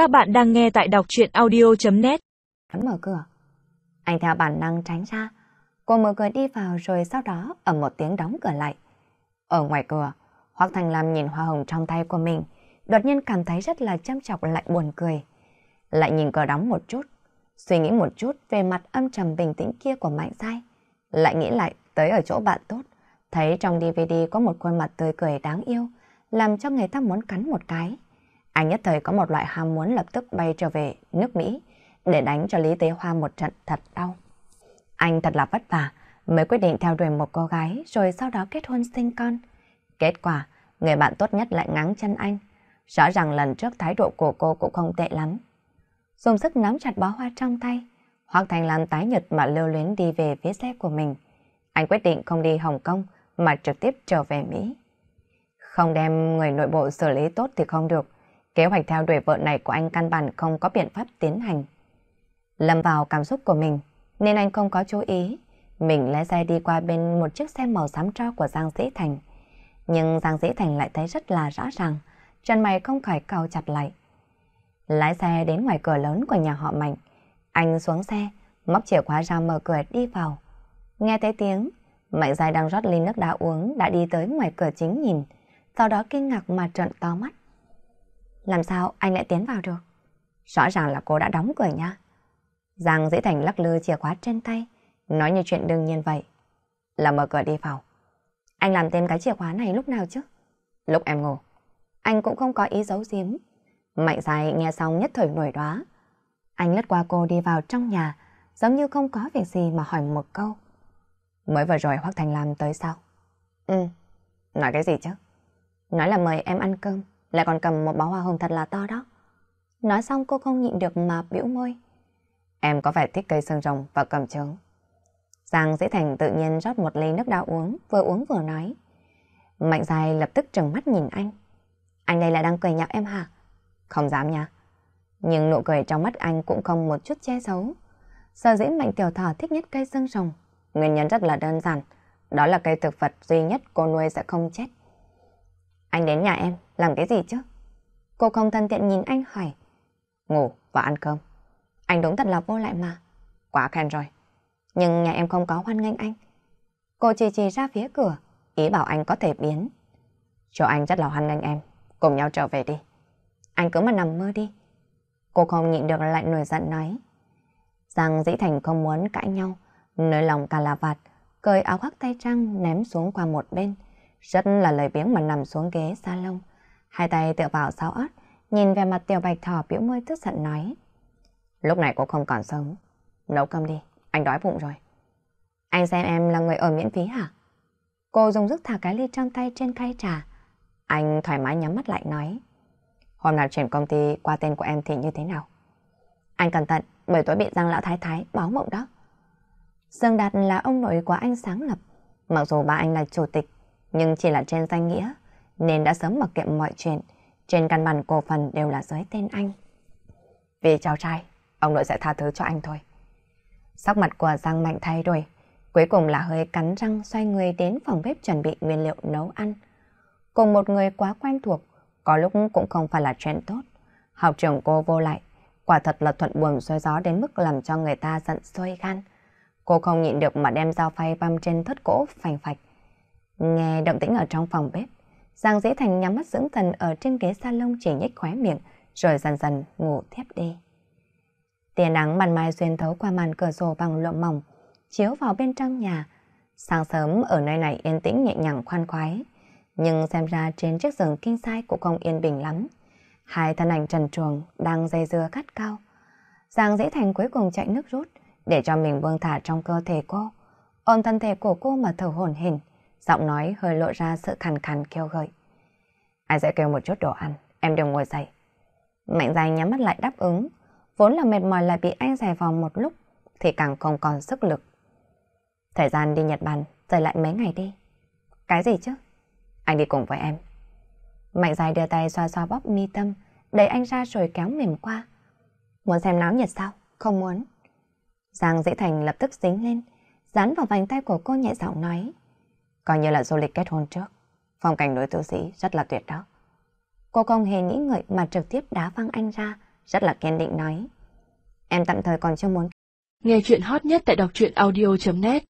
Các bạn đang nghe tại đọc truyện audio.net Hắn mở cửa. Anh theo bản năng tránh ra. Cô mở cửa đi vào rồi sau đó ở một tiếng đóng cửa lại. Ở ngoài cửa, Hoác Thành Lam nhìn hoa hồng trong tay của mình, đột nhiên cảm thấy rất là chăm chọc lại buồn cười. Lại nhìn cửa đóng một chút, suy nghĩ một chút về mặt âm trầm bình tĩnh kia của Mạnh Giai. Lại nghĩ lại tới ở chỗ bạn tốt, thấy trong DVD có một khuôn mặt tươi cười đáng yêu, làm cho người ta muốn cắn một cái. Anh nhất thời có một loại ham muốn lập tức bay trở về nước Mỹ để đánh cho Lý Tế Hoa một trận thật đau. Anh thật là vất vả mới quyết định theo đuổi một cô gái rồi sau đó kết hôn sinh con. Kết quả, người bạn tốt nhất lại ngáng chân anh. Rõ ràng lần trước thái độ của cô cũng không tệ lắm. Dùng sức nắm chặt bó hoa trong tay, Hoác Thành Lan tái nhật mà lưu luyến đi về phía xe của mình. Anh quyết định không đi Hồng Kông mà trực tiếp trở về Mỹ. Không đem người nội bộ xử lý tốt thì không được. Kế hoạch theo đuổi vợ này của anh căn bản không có biện pháp tiến hành. Lâm vào cảm xúc của mình, nên anh không có chú ý. Mình lái xe đi qua bên một chiếc xe màu xám tro của Giang Dĩ Thành. Nhưng Giang Dĩ Thành lại thấy rất là rõ ràng, chân mày không khỏi cau chặt lại. Lái xe đến ngoài cửa lớn của nhà họ Mạnh. Anh xuống xe, móc chìa khóa ra mở cửa đi vào. Nghe thấy tiếng, Mạnh Giai đang rót ly nước đá uống đã đi tới ngoài cửa chính nhìn, sau đó kinh ngạc mà trợn to mắt. Làm sao anh lại tiến vào được? Rõ ràng là cô đã đóng cửa nha. Giang dễ thành lắc lư chìa khóa trên tay, nói như chuyện đương nhiên vậy. Là mở cửa đi vào. Anh làm tên cái chìa khóa này lúc nào chứ? Lúc em ngủ. Anh cũng không có ý giấu giếm. Mạnh dài nghe xong nhất thời nổi đoá. Anh lướt qua cô đi vào trong nhà, giống như không có việc gì mà hỏi một câu. Mới vừa rồi Hoác Thành làm tới sao? Ừ. Nói cái gì chứ? Nói là mời em ăn cơm, lại còn cầm một bó hoa hồng thật là to đó. Nói xong cô không nhịn được mà biểu môi. Em có vẻ thích cây xương rồng và cầm trứng. Giang Dĩ Thành tự nhiên rót một ly nước đá uống, vừa uống vừa nói. Mạnh dài lập tức trừng mắt nhìn anh. Anh đây là đang cười nhạo em hả? Không dám nha. Nhưng nụ cười trong mắt anh cũng không một chút che giấu. Sở dĩ Mạnh Tiểu Thỏ thích nhất cây xương rồng. Nguyên nhân rất là đơn giản. Đó là cây thực vật duy nhất cô nuôi sẽ không chết. Anh đến nhà em, làm cái gì chứ? Cô không thân thiện nhìn anh hỏi. Ngủ và ăn cơm. Anh đúng thật là vô lại mà. Quá khen rồi. Nhưng nhà em không có hoan nghênh anh. Cô chỉ chỉ ra phía cửa, ý bảo anh có thể biến. cho anh rất là hoan nghênh em, cùng nhau trở về đi. Anh cứ mà nằm mơ đi. Cô không nhịn được lại nổi giận nói. Giang Dĩ Thành không muốn cãi nhau, nới lòng cà là vạt, cởi áo khoác tay trăng ném xuống qua một bên. Rất là lời biếng mà nằm xuống ghế salon. Hai tay tựa vào sáu ớt, nhìn về mặt tiểu bạch thỏ biểu môi tức giận nói. Lúc này cô không còn sống. Nấu cơm đi, anh đói bụng rồi. Anh xem em là người ở miễn phí hả? Cô dùng sức thả cái ly trong tay trên khay trà. Anh thoải mái nhắm mắt lại nói. Hôm nào chuyển công ty qua tên của em thì như thế nào? Anh cẩn thận, bởi tối bị Giang Lão Thái Thái báo mộng đó. Dương Đạt là ông nội của anh sáng lập. Mặc dù ba anh là chủ tịch, nhưng chỉ là trên danh nghĩa, nên đã sớm mặc kệ mọi chuyện. Trên căn bản cổ phần đều là dưới tên anh. Vì cháu trai, ông nội sẽ tha thứ cho anh thôi. Sắc mặt của Giang Mạnh thay đổi, cuối cùng là hơi cắn răng xoay người đến phòng bếp chuẩn bị nguyên liệu nấu ăn. Cùng một người quá quen thuộc, có lúc cũng không phải là chuyện tốt. Học trưởng cô vô lại, quả thật là thuận buồm xuôi gió đến mức làm cho người ta giận sôi gan. Cô không nhịn được mà đem dao phay băm trên thất cỗ phành phạch. Nghe động tĩnh ở trong phòng bếp, Giang Dĩ Thành nhắm mắt dưỡng thần ở trên ghế salon chỉ nhếch khóe miệng, rồi dần dần ngủ thiếp đi. Tia nắng ban mai xuyên thấu qua màn cửa sổ bằng lụa mỏng, chiếu vào bên trong nhà. Sáng sớm ở nơi này yên tĩnh nhẹ nhàng khoan khoái, nhưng xem ra trên chiếc giường kinh sai cũng không yên bình lắm. Hai thân ảnh trần truồng đang dây dưa cắt cao. Giang Dĩ Thành cuối cùng chạy nước rút, để cho mình buông thả trong cơ thể cô. Ôm thân thể của cô mà thở hổn hển, giọng nói hơi lộ ra sự khàn khàn kêu gợi. ai sẽ kêu một chút đồ ăn, em đừng ngồi dậy. Mạnh dài nhắm mắt lại đáp ứng, vốn là mệt mỏi lại bị anh dài vòng một lúc, thì càng không còn sức lực. Thời gian đi Nhật Bản, rời lại mấy ngày đi. Cái gì chứ? Anh đi cùng với em. Mạnh dài đưa tay xoa xoa bóp mi tâm, đẩy anh ra rồi kéo mềm qua. Muốn xem náo nhiệt sao? Không muốn. Giang Dĩ Thành lập tức dính lên, dán vào vành tay của cô nhẹ giọng nói. Coi như là du lịch kết hôn trước. Phong cảnh đối tư sĩ rất là tuyệt đó. Cô không hề nghĩ ngợi mà trực tiếp đá văng anh ra, rất là kiên định nói. Em tạm thời còn chưa muốn. Nghe chuyện hot nhất tại đọc truyện audio.net